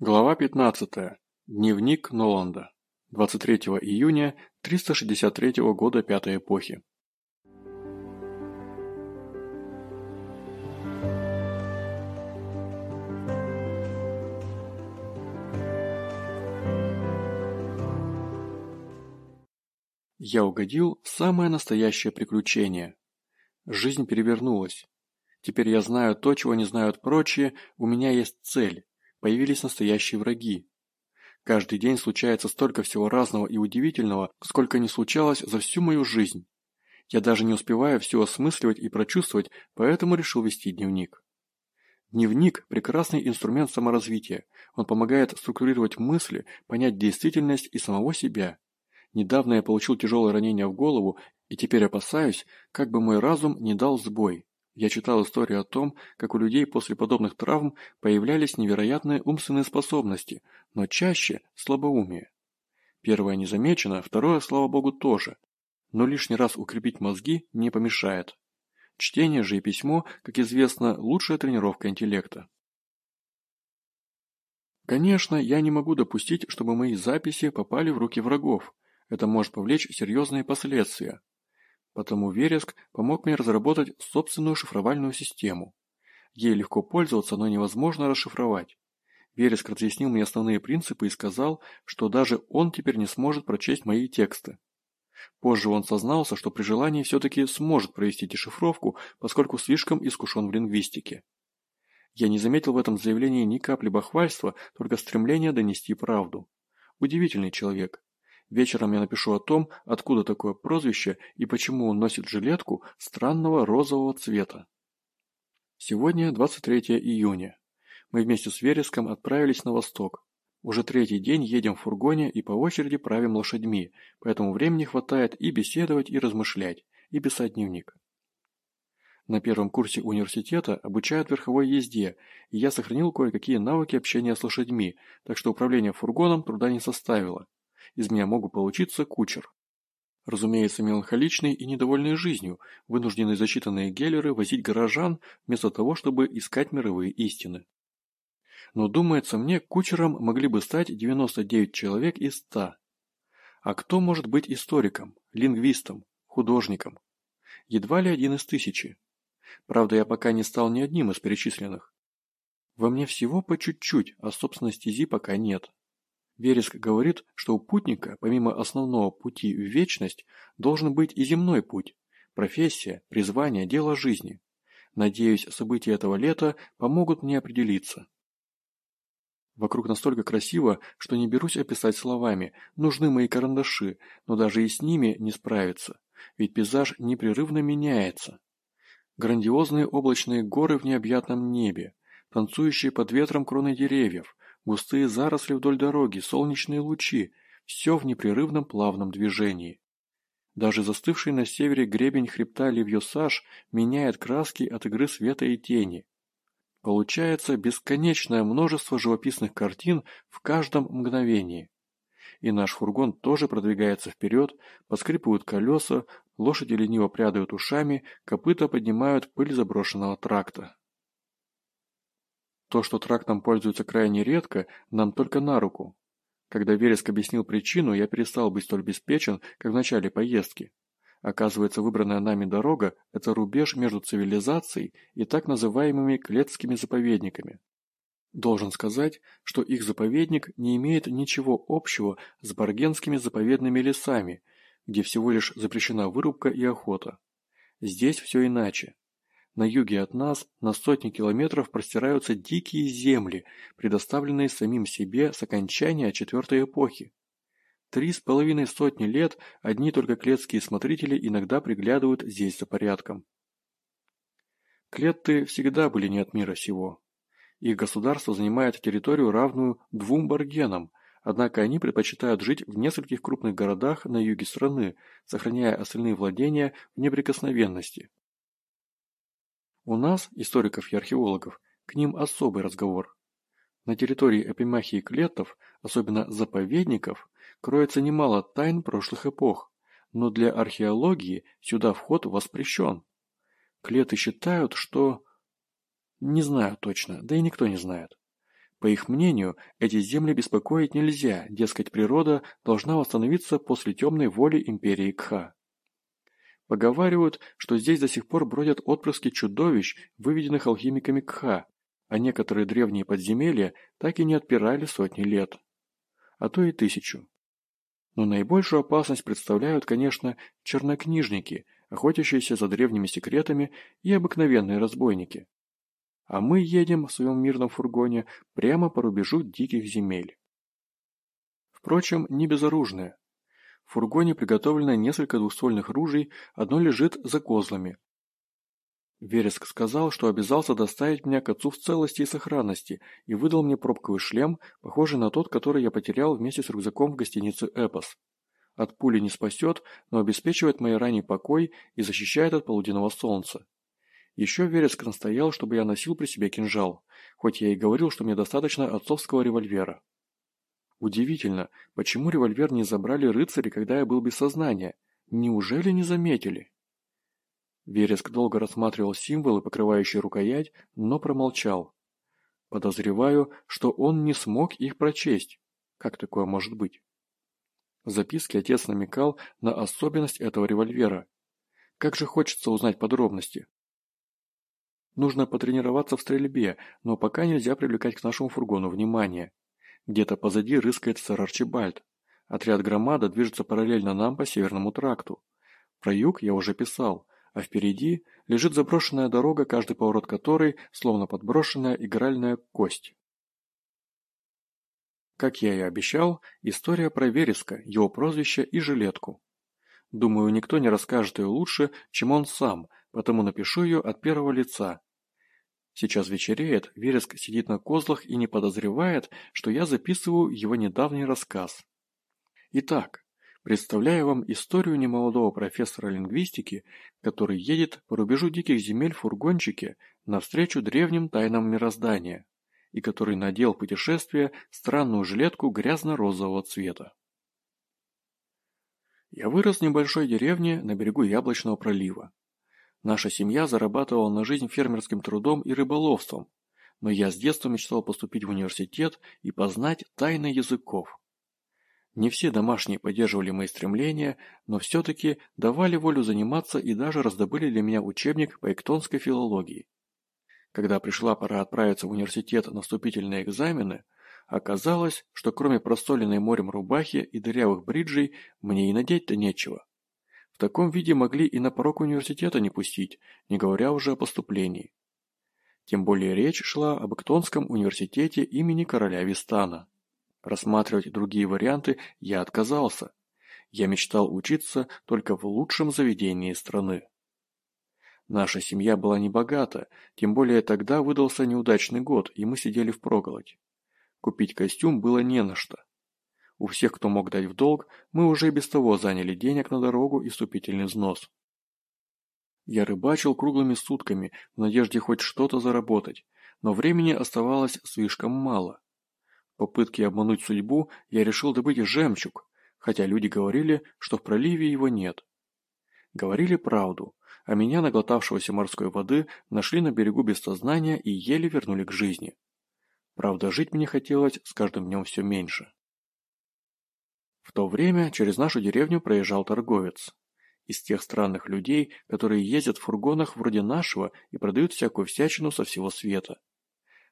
Глава 15. Дневник Ноланда. 23 июня 363 года Пятой эпохи. Я угодил в самое настоящее приключение. Жизнь перевернулась. Теперь я знаю то, чего не знают прочие, у меня есть цель появились настоящие враги. Каждый день случается столько всего разного и удивительного, сколько не случалось за всю мою жизнь. Я даже не успеваю все осмысливать и прочувствовать, поэтому решил вести дневник. Дневник – прекрасный инструмент саморазвития. Он помогает структурировать мысли, понять действительность и самого себя. Недавно я получил тяжелое ранение в голову и теперь опасаюсь, как бы мой разум не дал сбой. Я читал историю о том, как у людей после подобных травм появлялись невероятные умственные способности, но чаще слабоумие. Первое не замечено, второе, слава богу, тоже. Но лишний раз укрепить мозги не помешает. Чтение же и письмо, как известно, лучшая тренировка интеллекта. Конечно, я не могу допустить, чтобы мои записи попали в руки врагов. Это может повлечь серьезные последствия. Потому Вереск помог мне разработать собственную шифровальную систему. Ей легко пользоваться, но невозможно расшифровать. Вереск разъяснил мне основные принципы и сказал, что даже он теперь не сможет прочесть мои тексты. Позже он сознался, что при желании все-таки сможет провести дешифровку, поскольку слишком искушен в лингвистике. Я не заметил в этом заявлении ни капли бахвальства, только стремление донести правду. Удивительный человек. Вечером я напишу о том, откуда такое прозвище и почему он носит жилетку странного розового цвета. Сегодня 23 июня. Мы вместе с Вереском отправились на восток. Уже третий день едем в фургоне и по очереди правим лошадьми, поэтому времени хватает и беседовать, и размышлять, и писать дневник. На первом курсе университета обучают верховой езде, и я сохранил кое-какие навыки общения с лошадьми, так что управление фургоном труда не составило из меня мог бы получиться кучер. Разумеется, меланхоличный и недовольный жизнью, вынужденный зачитанные геллеры возить горожан, вместо того, чтобы искать мировые истины. Но, думается мне, кучером могли бы стать 99 человек из 100. А кто может быть историком, лингвистом, художником? Едва ли один из тысячи. Правда, я пока не стал ни одним из перечисленных. Во мне всего по чуть-чуть, а собственной стези пока нет. Вереск говорит, что у путника, помимо основного пути в вечность, должен быть и земной путь – профессия, призвание, дело жизни. Надеюсь, события этого лета помогут мне определиться. Вокруг настолько красиво, что не берусь описать словами, нужны мои карандаши, но даже и с ними не справиться, ведь пейзаж непрерывно меняется. Грандиозные облачные горы в необъятном небе, танцующие под ветром кроны деревьев, Густые заросли вдоль дороги, солнечные лучи – все в непрерывном плавном движении. Даже застывший на севере гребень хребта Ливьосаж меняет краски от игры света и тени. Получается бесконечное множество живописных картин в каждом мгновении. И наш фургон тоже продвигается вперед, поскрипывают колеса, лошади лениво прядают ушами, копыта поднимают пыль заброшенного тракта. То, что трактом пользуются крайне редко, нам только на руку. Когда Вереск объяснил причину, я перестал быть столь беспечен, как в начале поездки. Оказывается, выбранная нами дорога – это рубеж между цивилизацией и так называемыми клетскими заповедниками. Должен сказать, что их заповедник не имеет ничего общего с баргенскими заповедными лесами, где всего лишь запрещена вырубка и охота. Здесь все иначе. На юге от нас на сотни километров простираются дикие земли, предоставленные самим себе с окончания четвертой эпохи. Три с половиной сотни лет одни только клетские смотрители иногда приглядывают здесь за порядком. Клетты всегда были не от мира сего. Их государство занимает территорию, равную двум баргенам, однако они предпочитают жить в нескольких крупных городах на юге страны, сохраняя остальные владения в неприкосновенности. У нас, историков и археологов, к ним особый разговор. На территории эпимахии клетов, особенно заповедников, кроется немало тайн прошлых эпох, но для археологии сюда вход воспрещен. Клеты считают, что... Не знаю точно, да и никто не знает. По их мнению, эти земли беспокоить нельзя, дескать, природа должна восстановиться после темной воли империи Кха. Поговаривают, что здесь до сих пор бродят отпрыски чудовищ, выведенных алхимиками Кха, а некоторые древние подземелья так и не отпирали сотни лет. А то и тысячу. Но наибольшую опасность представляют, конечно, чернокнижники, охотящиеся за древними секретами и обыкновенные разбойники. А мы едем в своем мирном фургоне прямо по рубежу диких земель. Впрочем, не безоружные. В фургоне приготовлено несколько двуствольных ружей, одно лежит за козлами. Вереск сказал, что обязался доставить меня к отцу в целости и сохранности и выдал мне пробковый шлем, похожий на тот, который я потерял вместе с рюкзаком в гостинице «Эпос». От пули не спасет, но обеспечивает мой ранний покой и защищает от полуденного солнца. Еще Вереск настоял, чтобы я носил при себе кинжал, хоть я и говорил, что мне достаточно отцовского револьвера. Удивительно, почему револьвер не забрали рыцари, когда я был без сознания? Неужели не заметили? Вереск долго рассматривал символы, покрывающие рукоять, но промолчал. Подозреваю, что он не смог их прочесть. Как такое может быть? В записке отец намекал на особенность этого револьвера. Как же хочется узнать подробности. Нужно потренироваться в стрельбе, но пока нельзя привлекать к нашему фургону внимание. Где-то позади рыскает сэр Арчибальд. Отряд громада движется параллельно нам по Северному тракту. Про юг я уже писал, а впереди лежит заброшенная дорога, каждый поворот которой словно подброшенная игральная кость. Как я и обещал, история про Вереска, его прозвище и жилетку. Думаю, никто не расскажет ее лучше, чем он сам, потому напишу ее от первого лица, Сейчас вечереет, Вереск сидит на козлах и не подозревает, что я записываю его недавний рассказ. Итак, представляю вам историю немолодого профессора лингвистики, который едет по рубежу диких земель в фургончике навстречу древним тайнам мироздания, и который надел путешествие странную жилетку грязно-розового цвета. Я вырос в небольшой деревне на берегу Яблочного пролива. Наша семья зарабатывала на жизнь фермерским трудом и рыболовством, но я с детства мечтал поступить в университет и познать тайны языков. Не все домашние поддерживали мои стремления, но все-таки давали волю заниматься и даже раздобыли для меня учебник по эктонской филологии. Когда пришла пора отправиться в университет на вступительные экзамены, оказалось, что кроме простоленной морем рубахи и дырявых бриджей мне и надеть-то нечего. В таком виде могли и на порог университета не пустить, не говоря уже о поступлении. Тем более речь шла об Эктонском университете имени короля Вистана. Рассматривать другие варианты я отказался. Я мечтал учиться только в лучшем заведении страны. Наша семья была небогата, тем более тогда выдался неудачный год, и мы сидели в впроголодь. Купить костюм было не на что. У всех, кто мог дать в долг, мы уже без того заняли денег на дорогу и вступительный взнос. Я рыбачил круглыми сутками в надежде хоть что-то заработать, но времени оставалось слишком мало. В попытке обмануть судьбу я решил добыть жемчуг, хотя люди говорили, что в проливе его нет. Говорили правду, а меня, наглотавшегося морской воды, нашли на берегу без сознания и еле вернули к жизни. Правда, жить мне хотелось с каждым днем все меньше. В то время через нашу деревню проезжал торговец. Из тех странных людей, которые ездят в фургонах вроде нашего и продают всякую всячину со всего света.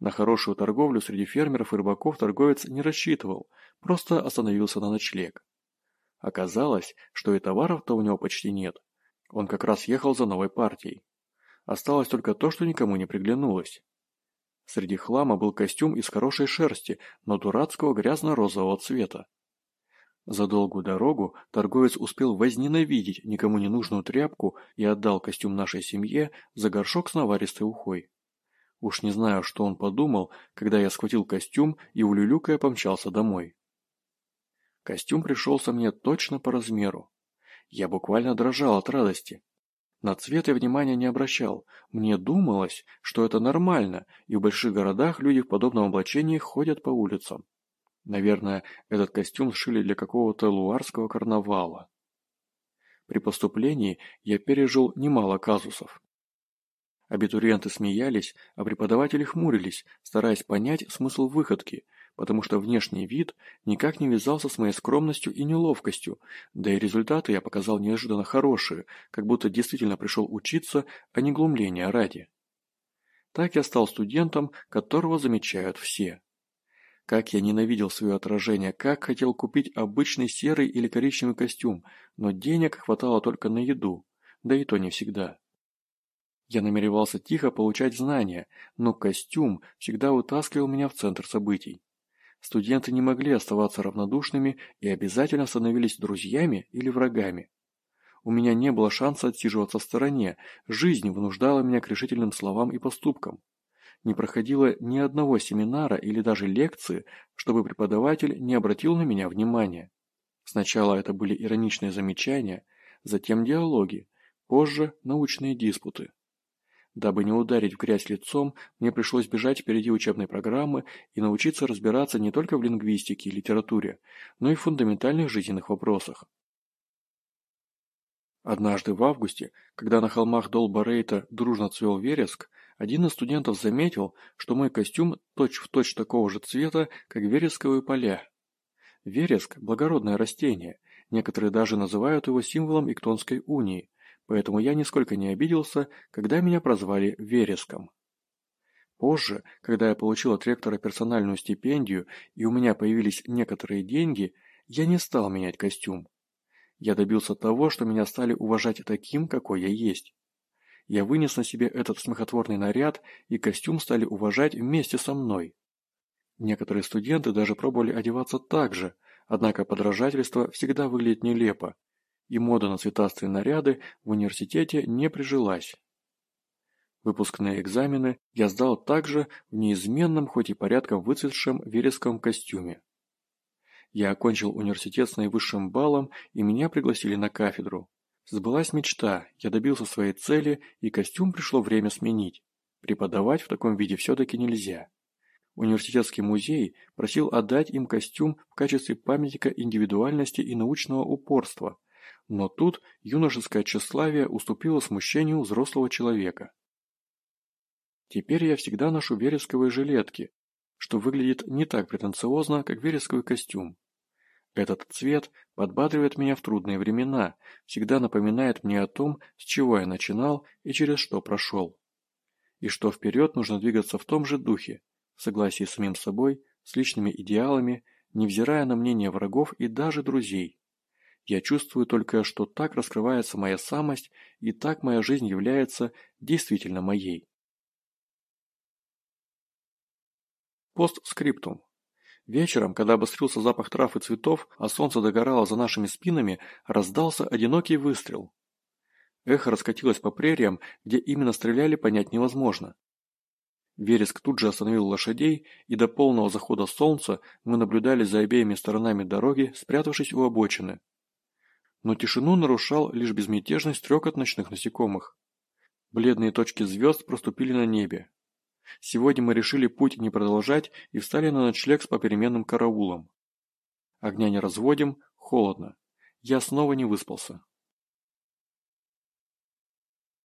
На хорошую торговлю среди фермеров и рыбаков торговец не рассчитывал, просто остановился на ночлег. Оказалось, что и товаров-то у него почти нет. Он как раз ехал за новой партией. Осталось только то, что никому не приглянулось. Среди хлама был костюм из хорошей шерсти, но дурацкого грязно-розового цвета. За долгую дорогу торговец успел возненавидеть никому не нужную тряпку и отдал костюм нашей семье за горшок с наваристой ухой. Уж не знаю, что он подумал, когда я схватил костюм и улюлюкая помчался домой. Костюм пришелся мне точно по размеру. Я буквально дрожал от радости. На цвет я внимания не обращал. Мне думалось, что это нормально, и в больших городах люди в подобном облачении ходят по улицам. Наверное, этот костюм сшили для какого-то луарского карнавала. При поступлении я пережил немало казусов. Абитуриенты смеялись, а преподаватели хмурились, стараясь понять смысл выходки, потому что внешний вид никак не вязался с моей скромностью и неловкостью, да и результаты я показал неожиданно хорошие, как будто действительно пришел учиться, а не глумления ради. Так я стал студентом, которого замечают все. Как я ненавидел свое отражение, как хотел купить обычный серый или коричневый костюм, но денег хватало только на еду, да и то не всегда. Я намеревался тихо получать знания, но костюм всегда вытаскивал меня в центр событий. Студенты не могли оставаться равнодушными и обязательно становились друзьями или врагами. У меня не было шанса отсиживаться в стороне, жизнь вынуждала меня к решительным словам и поступкам. Не проходило ни одного семинара или даже лекции, чтобы преподаватель не обратил на меня внимания. Сначала это были ироничные замечания, затем диалоги, позже научные диспуты. Дабы не ударить в грязь лицом, мне пришлось бежать впереди учебной программы и научиться разбираться не только в лингвистике и литературе, но и в фундаментальных жизненных вопросах. Однажды в августе, когда на холмах Долбарейта дружно цвел вереск, один из студентов заметил, что мой костюм точь-в-точь точь такого же цвета, как вересковые поля. Вереск – благородное растение, некоторые даже называют его символом Иктонской унии, поэтому я нисколько не обиделся, когда меня прозвали Вереском. Позже, когда я получил от ректора персональную стипендию и у меня появились некоторые деньги, я не стал менять костюм. Я добился того, что меня стали уважать таким, какой я есть. Я вынес на себе этот смехотворный наряд, и костюм стали уважать вместе со мной. Некоторые студенты даже пробовали одеваться так же, однако подражательство всегда выглядит нелепо, и мода на цветастые наряды в университете не прижилась. Выпускные экзамены я сдал также в неизменном, хоть и порядком выцветшем вересковом костюме. Я окончил университет с наивысшим баллом, и меня пригласили на кафедру. Сбылась мечта, я добился своей цели, и костюм пришло время сменить. Преподавать в таком виде все-таки нельзя. Университетский музей просил отдать им костюм в качестве памятника индивидуальности и научного упорства, но тут юношеское тщеславие уступило смущению взрослого человека. Теперь я всегда ношу вересковые жилетки, что выглядит не так претенциозно, как вересковый костюм. Этот цвет подбадривает меня в трудные времена, всегда напоминает мне о том, с чего я начинал и через что прошел. И что вперед нужно двигаться в том же духе, в согласии с самим собой, с личными идеалами, невзирая на мнение врагов и даже друзей. Я чувствую только, что так раскрывается моя самость, и так моя жизнь является действительно моей. Постскриптум. Вечером, когда обострился запах трав и цветов, а солнце догорало за нашими спинами, раздался одинокий выстрел. Эхо раскатилось по прериям, где именно стреляли, понять невозможно. Вереск тут же остановил лошадей, и до полного захода солнца мы наблюдали за обеими сторонами дороги, спрятавшись у обочины но тишину нарушал лишь безмятежный стрекот ночных насекомых. Бледные точки звезд проступили на небе. Сегодня мы решили путь не продолжать и встали на ночлег с попеременным караулом. Огня не разводим, холодно. Я снова не выспался.